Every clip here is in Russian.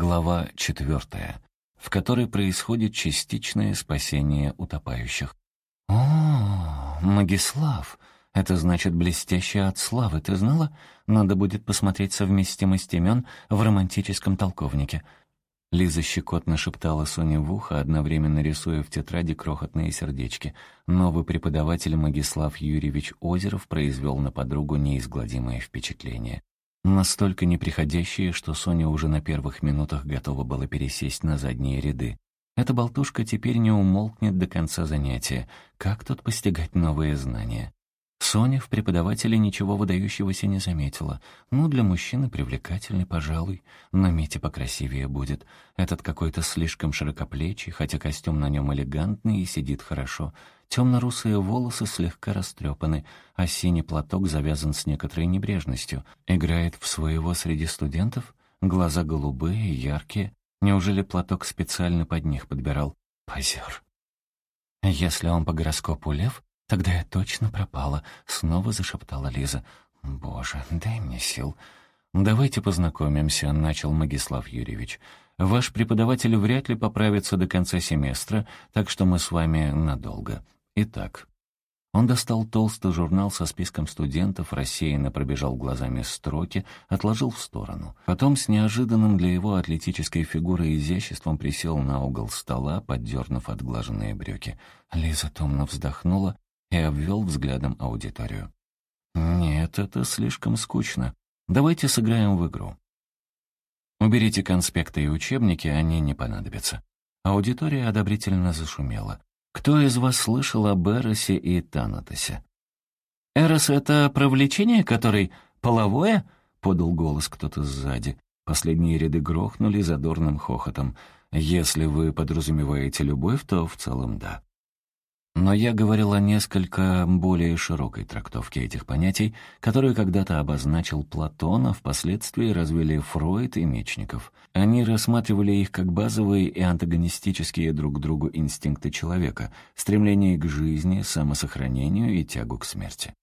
Глава четвертая, в которой происходит частичное спасение утопающих. «О, Магислав, это значит блестящая от славы, ты знала? Надо будет посмотреть совместимость имен в романтическом толковнике». Лиза щекотно шептала Соне в ухо, одновременно рисуя в тетради крохотные сердечки. Новый преподаватель Магислав Юрьевич Озеров произвел на подругу неизгладимое впечатление. Настолько неприходящее, что Соня уже на первых минутах готова была пересесть на задние ряды. Эта болтушка теперь не умолкнет до конца занятия. Как тут постигать новые знания? Соня в преподавателе ничего выдающегося не заметила. Ну, для мужчины привлекательный, пожалуй, но Митя покрасивее будет. Этот какой-то слишком широкоплечий, хотя костюм на нем элегантный и сидит хорошо. Темно-русые волосы слегка растрепаны, а синий платок завязан с некоторой небрежностью. Играет в своего среди студентов? Глаза голубые, яркие. Неужели платок специально под них подбирал? Позер. Если он по гороскопу лев, «Тогда я точно пропала», — снова зашептала Лиза. «Боже, дай мне сил». «Давайте познакомимся», — начал Магислав Юрьевич. «Ваш преподаватель вряд ли поправится до конца семестра, так что мы с вами надолго. Итак...» Он достал толстый журнал со списком студентов, рассеянно пробежал глазами строки, отложил в сторону. Потом с неожиданным для его атлетической фигуры изяществом присел на угол стола, поддернув отглаженные брюки. Лиза томно вздохнула и обвел взглядом аудиторию. «Нет, это слишком скучно. Давайте сыграем в игру. Уберите конспекты и учебники, они не понадобятся». Аудитория одобрительно зашумела. «Кто из вас слышал об Эросе и Танатосе?» «Эрос — это про влечение, который половое?» — подал голос кто-то сзади. Последние ряды грохнули задорным хохотом. «Если вы подразумеваете любовь, то в целом да». Но я говорил о несколько более широкой трактовке этих понятий, которую когда-то обозначил Платон, а впоследствии развили Фройд и Мечников. Они рассматривали их как базовые и антагонистические друг другу инстинкты человека, стремление к жизни, самосохранению и тягу к смерти.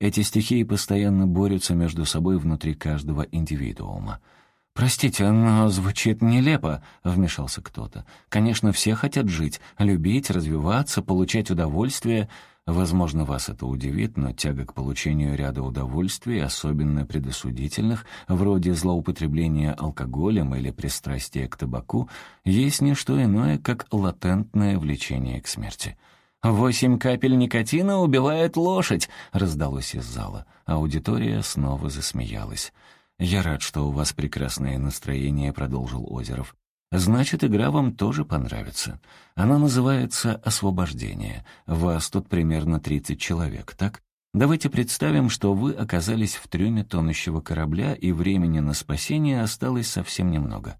Эти стихии постоянно борются между собой внутри каждого индивидуума — «Простите, но звучит нелепо», — вмешался кто-то. «Конечно, все хотят жить, любить, развиваться, получать удовольствие. Возможно, вас это удивит, но тяга к получению ряда удовольствий, особенно предосудительных, вроде злоупотребления алкоголем или пристрастия к табаку, есть не что иное, как латентное влечение к смерти». «Восемь капель никотина убивает лошадь!» — раздалось из зала. Аудитория снова засмеялась. «Я рад, что у вас прекрасное настроение», — продолжил Озеров. «Значит, игра вам тоже понравится. Она называется «Освобождение». Вас тут примерно 30 человек, так? Давайте представим, что вы оказались в трюме тонущего корабля, и времени на спасение осталось совсем немного.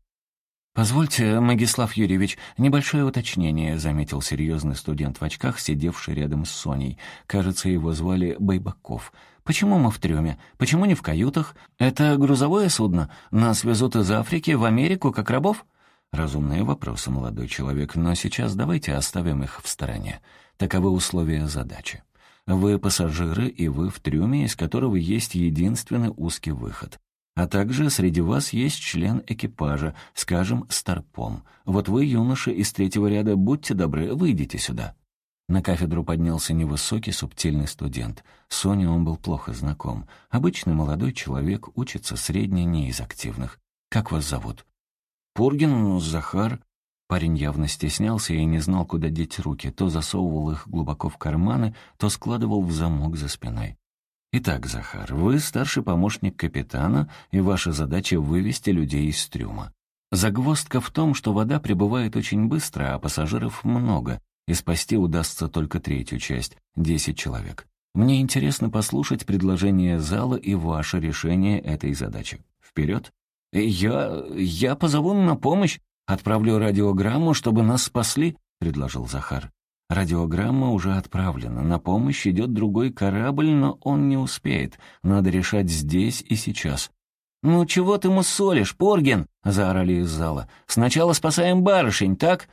«Позвольте, Магислав Юрьевич, небольшое уточнение», — заметил серьезный студент в очках, сидевший рядом с Соней. Кажется, его звали Байбаков. «Почему мы в трюме? Почему не в каютах? Это грузовое судно? Нас везут из Африки в Америку как рабов?» Разумные вопросы, молодой человек, но сейчас давайте оставим их в стороне. Таковы условия задачи. Вы пассажиры, и вы в трюме, из которого есть единственный узкий выход. А также среди вас есть член экипажа, скажем, старпом. Вот вы, юноша из третьего ряда, будьте добры, выйдите сюда». На кафедру поднялся невысокий, субтильный студент. Соне он был плохо знаком. Обычный молодой человек, учится средне, не из активных. «Как вас зовут?» «Пургин, Захар». Парень явно стеснялся и не знал, куда деть руки. То засовывал их глубоко в карманы, то складывал в замок за спиной. Итак, Захар, вы старший помощник капитана, и ваша задача вывести людей из трюма. Загвоздка в том, что вода прибывает очень быстро, а пассажиров много, и спасти удастся только третью часть — десять человек. Мне интересно послушать предложение зала и ваше решение этой задачи. Вперед! «Я... я позову на помощь, отправлю радиограмму, чтобы нас спасли», — предложил Захар. Радиограмма уже отправлена. На помощь идет другой корабль, но он не успеет. Надо решать здесь и сейчас. «Ну чего ты мусолишь, Порген?» — заорали из зала. «Сначала спасаем барышень, так?»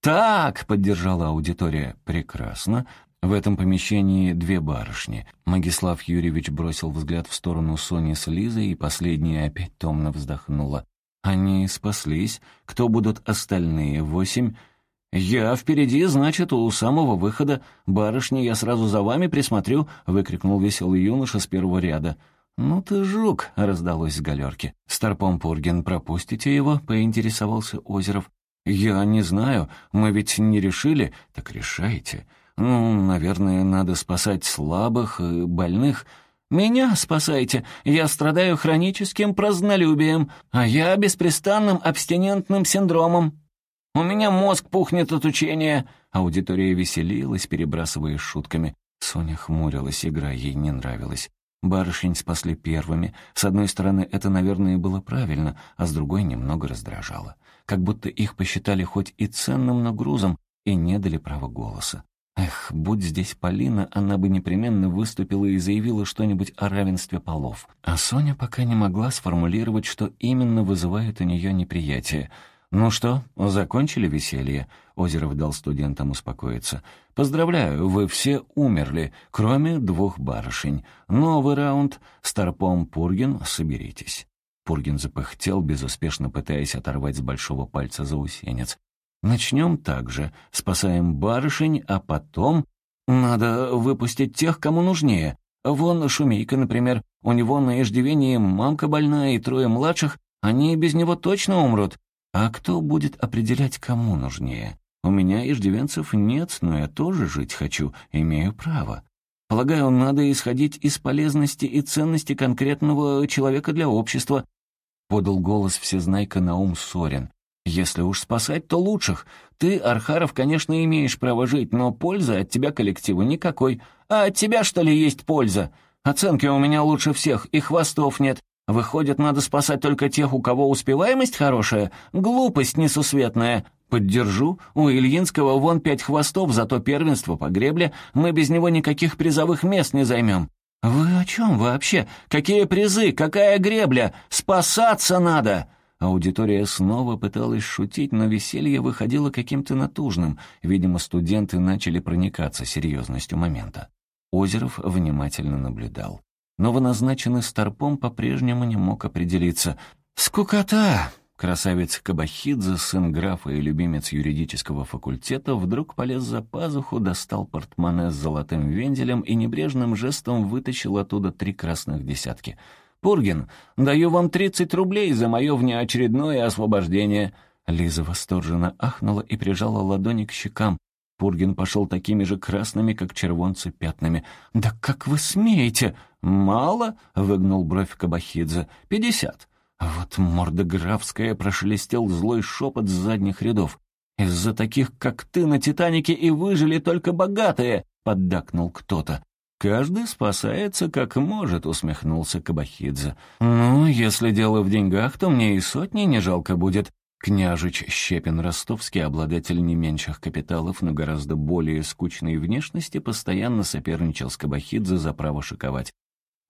«Так!» — поддержала аудитория. «Прекрасно. В этом помещении две барышни». Магислав Юрьевич бросил взгляд в сторону Сони с Лизой, и последняя опять томно вздохнула. Они спаслись. Кто будут остальные восемь? «Я впереди, значит, у самого выхода. Барышни, я сразу за вами присмотрю», — выкрикнул веселый юноша с первого ряда. «Ну ты жук!» — раздалось с галерки. «Старпом Пурген, пропустите его?» — поинтересовался Озеров. «Я не знаю. Мы ведь не решили. Так решайте. Ну, наверное, надо спасать слабых и больных». «Меня спасайте. Я страдаю хроническим празднолюбием, а я беспрестанным абстинентным синдромом. У меня мозг пухнет от учения». Аудитория веселилась, перебрасываясь шутками. Соня хмурилась, игра ей не нравилась. Барышень спасли первыми. С одной стороны, это, наверное, было правильно, а с другой немного раздражало. Как будто их посчитали хоть и ценным, но грузом, и не дали права голоса. Эх, будь здесь Полина, она бы непременно выступила и заявила что-нибудь о равенстве полов. А Соня пока не могла сформулировать, что именно вызывает у нее неприятие — «Ну что, закончили веселье?» Озеров дал студентам успокоиться. «Поздравляю, вы все умерли, кроме двух барышень. Новый раунд. Старпом Пургин, соберитесь». Пургин запыхтел, безуспешно пытаясь оторвать с большого пальца заусенец. «Начнем так же. Спасаем барышень, а потом надо выпустить тех, кому нужнее. Вон Шумейка, например. У него на иждивении мамка больная и трое младших. Они без него точно умрут. А кто будет определять, кому нужнее? У меня иждивенцев нет, но я тоже жить хочу, имею право. Полагаю, надо исходить из полезности и ценности конкретного человека для общества, подал голос всезнайка Наум Сорин. Если уж спасать, то лучших. Ты, Архаров, конечно, имеешь право жить, но пользы от тебя коллективу никакой. А от тебя, что ли, есть польза? Оценки у меня лучше всех, и хвостов нет. Выходит, надо спасать только тех, у кого успеваемость хорошая? Глупость несусветная. Поддержу. У Ильинского вон пять хвостов, зато первенство по гребле. Мы без него никаких призовых мест не займем. Вы о чем вообще? Какие призы? Какая гребля? Спасаться надо!» Аудитория снова пыталась шутить, но веселье выходило каким-то натужным. Видимо, студенты начали проникаться серьезностью момента. Озеров внимательно наблюдал. Новоназначенный старпом по-прежнему не мог определиться. «Скукота!» Красавец Кабахидзе, сын графа и любимец юридического факультета, вдруг полез за пазуху, достал портмоне с золотым венделем и небрежным жестом вытащил оттуда три красных десятки. «Пургин, даю вам тридцать рублей за мое внеочередное освобождение!» Лиза восторженно ахнула и прижала ладони к щекам. Пургин пошел такими же красными, как червонцы, пятнами. «Да как вы смеете?» «Мало?» — выгнул бровь Кабахидзе. «Пятьдесят». Вот морда графская прошелестел злой шепот с задних рядов. «Из-за таких, как ты, на «Титанике» и выжили только богатые!» — поддакнул кто-то. «Каждый спасается, как может», — усмехнулся Кабахидзе. «Ну, если дело в деньгах, то мне и сотни не жалко будет. Княжич Щепин-Ростовский, обладатель не меньших капиталов, но гораздо более скучной внешности, постоянно соперничал с Кабахидзе за право шиковать.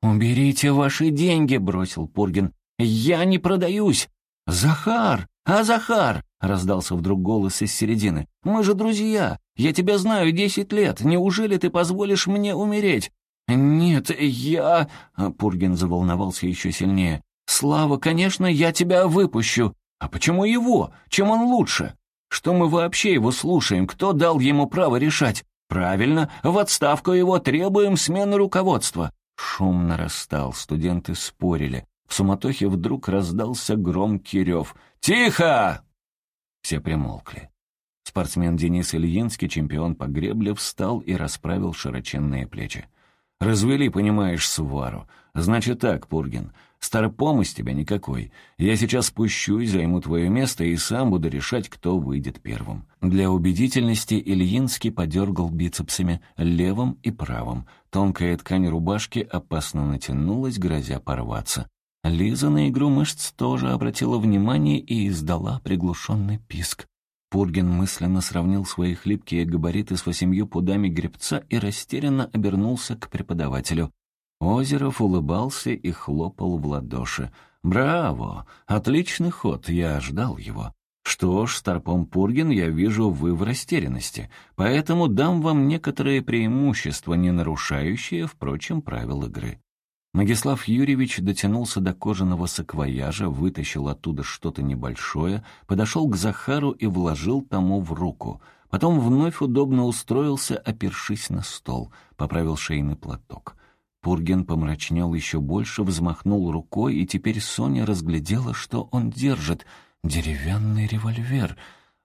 «Уберите ваши деньги!» — бросил Пургин. «Я не продаюсь!» «Захар! А, Захар!» — раздался вдруг голос из середины. «Мы же друзья! Я тебя знаю десять лет! Неужели ты позволишь мне умереть?» «Нет, я...» — Пургин заволновался еще сильнее. «Слава, конечно, я тебя выпущу!» А почему его? Чем он лучше? Что мы вообще его слушаем? Кто дал ему право решать? Правильно, в отставку его требуем смены руководства. Шум нарастал, студенты спорили. В суматохе вдруг раздался громкий рев. «Тихо!» Все примолкли. Спортсмен Денис Ильинский, чемпион по гребле, встал и расправил широченные плечи. «Развели, понимаешь, свару. Значит так, Пургин, Старпом из тебя никакой. Я сейчас спущусь, займу твое место и сам буду решать, кто выйдет первым». Для убедительности Ильинский подергал бицепсами левым и правым. Тонкая ткань рубашки опасно натянулась, грозя порваться. Лиза на игру мышц тоже обратила внимание и издала приглушенный писк. Пургин мысленно сравнил свои хлипкие габариты с восемью пудами гребца и растерянно обернулся к преподавателю. Озеров улыбался и хлопал в ладоши. «Браво! Отличный ход, я ждал его. Что ж, Старпом Пургин, я вижу, вы в растерянности, поэтому дам вам некоторые преимущества, не нарушающие, впрочем, правил игры. Магислав Юрьевич дотянулся до кожаного саквояжа, вытащил оттуда что-то небольшое, подошел к Захару и вложил тому в руку. Потом вновь удобно устроился, опершись на стол, поправил шейный платок. Пурген помрачнел еще больше, взмахнул рукой, и теперь Соня разглядела, что он держит. Деревянный револьвер.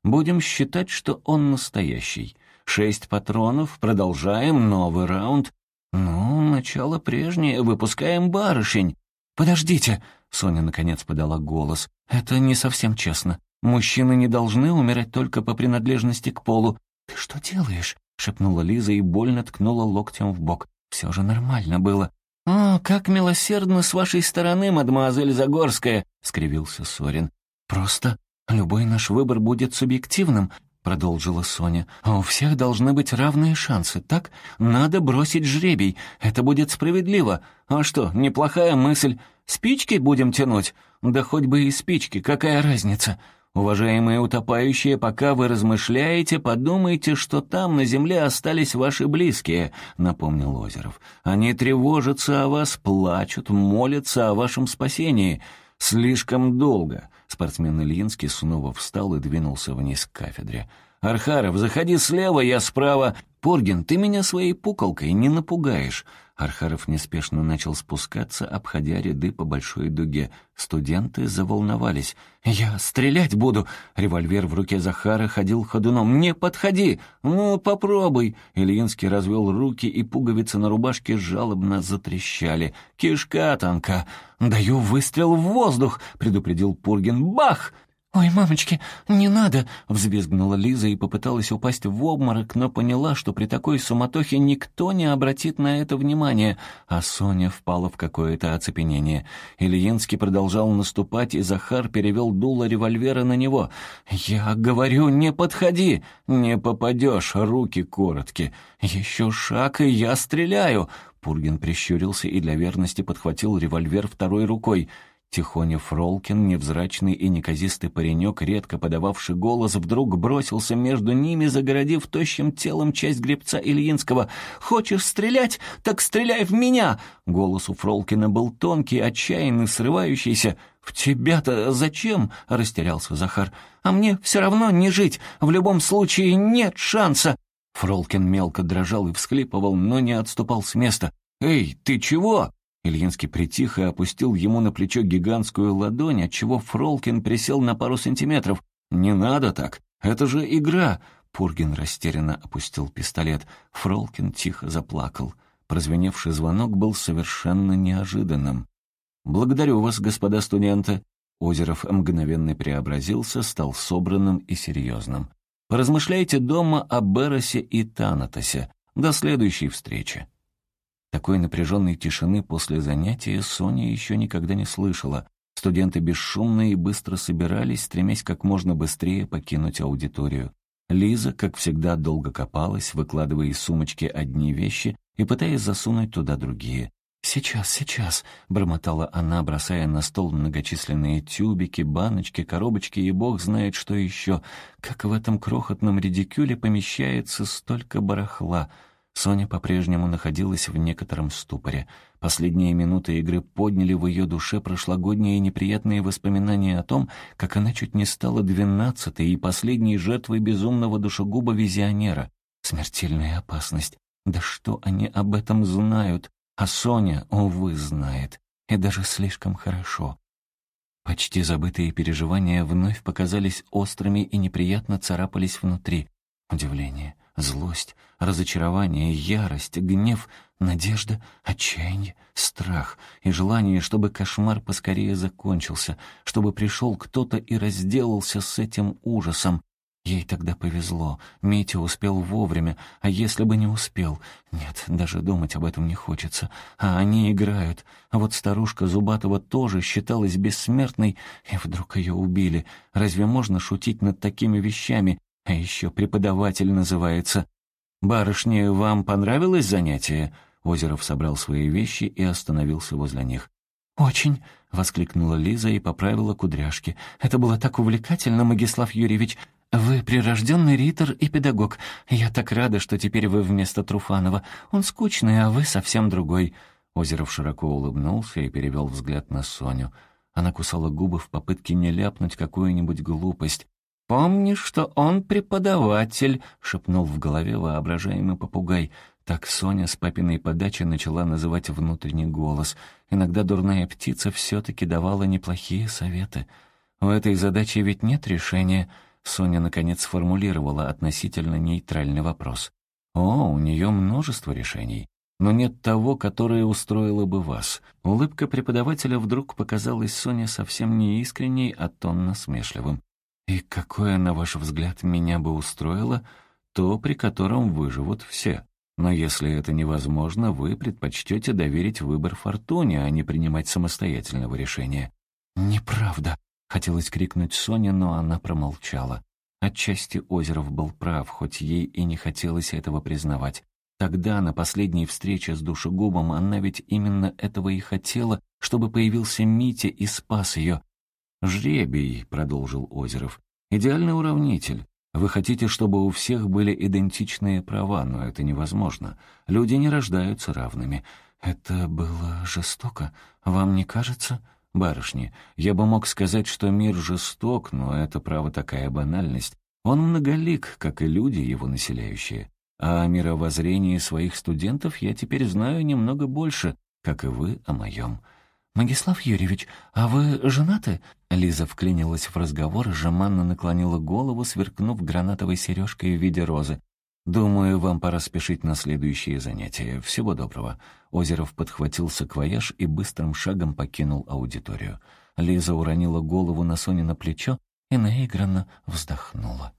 Будем считать, что он настоящий. Шесть патронов, продолжаем, новый раунд. «Ну, начало прежнее, выпускаем барышень». «Подождите», — Соня наконец подала голос, — «это не совсем честно. Мужчины не должны умирать только по принадлежности к полу». «Ты что делаешь?» — шепнула Лиза и больно ткнула локтем в бок. «Все же нормально было». «О, как милосердно с вашей стороны, мадемуазель Загорская!» — скривился Сорин. «Просто любой наш выбор будет субъективным. — продолжила Соня. «А у всех должны быть равные шансы, так? Надо бросить жребий. Это будет справедливо. А что, неплохая мысль. Спички будем тянуть? Да хоть бы и спички, какая разница? Уважаемые утопающие, пока вы размышляете, подумайте, что там на земле остались ваши близкие», — напомнил Озеров. «Они тревожатся о вас, плачут, молятся о вашем спасении. Слишком долго». Спортсмен Ильинский снова встал и двинулся вниз к кафедре. «Архаров, заходи слева, я справа. Пургин, ты меня своей пуколкой не напугаешь». Архаров неспешно начал спускаться, обходя ряды по большой дуге. Студенты заволновались. «Я стрелять буду!» Револьвер в руке Захара ходил ходуном. «Не подходи! Ну, попробуй!» Ильинский развел руки, и пуговицы на рубашке жалобно затрещали. «Кишка танка!» «Даю выстрел в воздух!» — предупредил Пургин. «Бах!» «Ой, мамочки, не надо!» — взвизгнула Лиза и попыталась упасть в обморок, но поняла, что при такой суматохе никто не обратит на это внимания, а Соня впала в какое-то оцепенение. Ильинский продолжал наступать, и Захар перевел дуло револьвера на него. «Я говорю, не подходи! Не попадешь, руки короткие. Еще шаг, и я стреляю!» Пургин прищурился и для верности подхватил револьвер второй рукой — Тихоня Фролкин, невзрачный и неказистый паренек, редко подававший голос, вдруг бросился между ними, загородив тощим телом часть гребца Ильинского. «Хочешь стрелять? Так стреляй в меня!» Голос у Фролкина был тонкий, отчаянный, срывающийся. «В тебя-то зачем?» — растерялся Захар. «А мне все равно не жить. В любом случае нет шанса». Фролкин мелко дрожал и всхлипывал, но не отступал с места. «Эй, ты чего?» Ильинский притих и опустил ему на плечо гигантскую ладонь, отчего Фролкин присел на пару сантиметров. «Не надо так! Это же игра!» Пургин растерянно опустил пистолет. Фролкин тихо заплакал. Прозвеневший звонок был совершенно неожиданным. «Благодарю вас, господа студенты!» Озеров мгновенно преобразился, стал собранным и серьезным. «Поразмышляйте дома о Беросе и Танатосе. До следующей встречи!» Такой напряженной тишины после занятия Соня еще никогда не слышала. Студенты бесшумно и быстро собирались, стремясь как можно быстрее покинуть аудиторию. Лиза, как всегда, долго копалась, выкладывая из сумочки одни вещи и пытаясь засунуть туда другие. «Сейчас, сейчас», — бормотала она, бросая на стол многочисленные тюбики, баночки, коробочки и бог знает что еще. Как в этом крохотном редикюле помещается столько барахла — Соня по-прежнему находилась в некотором ступоре. Последние минуты игры подняли в ее душе прошлогодние неприятные воспоминания о том, как она чуть не стала двенадцатой и последней жертвой безумного душегуба-визионера. Смертельная опасность. Да что они об этом знают? А Соня, увы, знает. И даже слишком хорошо. Почти забытые переживания вновь показались острыми и неприятно царапались внутри. Удивление, злость, разочарование, ярость, гнев, надежда, отчаяние, страх и желание, чтобы кошмар поскорее закончился, чтобы пришел кто-то и разделался с этим ужасом. Ей тогда повезло, Митя успел вовремя, а если бы не успел? Нет, даже думать об этом не хочется. А они играют. А вот старушка Зубатова тоже считалась бессмертной, и вдруг ее убили. Разве можно шутить над такими вещами? А еще преподаватель называется. «Барышни, вам понравилось занятие?» Озеров собрал свои вещи и остановился возле них. «Очень!» — воскликнула Лиза и поправила кудряшки. «Это было так увлекательно, Магислав Юрьевич. Вы прирожденный ритор и педагог. Я так рада, что теперь вы вместо Труфанова. Он скучный, а вы совсем другой». Озеров широко улыбнулся и перевел взгляд на Соню. Она кусала губы в попытке не ляпнуть какую-нибудь глупость. «Помни, что он преподаватель», — шепнул в голове воображаемый попугай. Так Соня с папиной подачи начала называть внутренний голос. Иногда дурная птица все-таки давала неплохие советы. «У этой задачи ведь нет решения», — Соня наконец сформулировала относительно нейтральный вопрос. «О, у нее множество решений, но нет того, которое устроило бы вас». Улыбка преподавателя вдруг показалась Соне совсем не искренней, а тонно смешливым. «И какое, на ваш взгляд, меня бы устроило, то, при котором выживут все. Но если это невозможно, вы предпочтете доверить выбор фортуне, а не принимать самостоятельного решения». «Неправда», — хотелось крикнуть Соне, но она промолчала. Отчасти Озеров был прав, хоть ей и не хотелось этого признавать. Тогда, на последней встрече с душегубом, она ведь именно этого и хотела, чтобы появился Митя и спас ее. «Жребий», — продолжил Озеров, — «идеальный уравнитель. Вы хотите, чтобы у всех были идентичные права, но это невозможно. Люди не рождаются равными. Это было жестоко. Вам не кажется?» «Барышни, я бы мог сказать, что мир жесток, но это, право, такая банальность. Он многолик, как и люди, его населяющие. А о мировоззрении своих студентов я теперь знаю немного больше, как и вы о моем. «Магислав Юрьевич, а вы женаты?» Лиза вклинилась в разговор и жеманно наклонила голову, сверкнув гранатовой сережкой в виде розы. «Думаю, вам пора спешить на следующие занятия. Всего доброго». Озеров подхватил саквояж и быстрым шагом покинул аудиторию. Лиза уронила голову на Соне на плечо и наигранно вздохнула.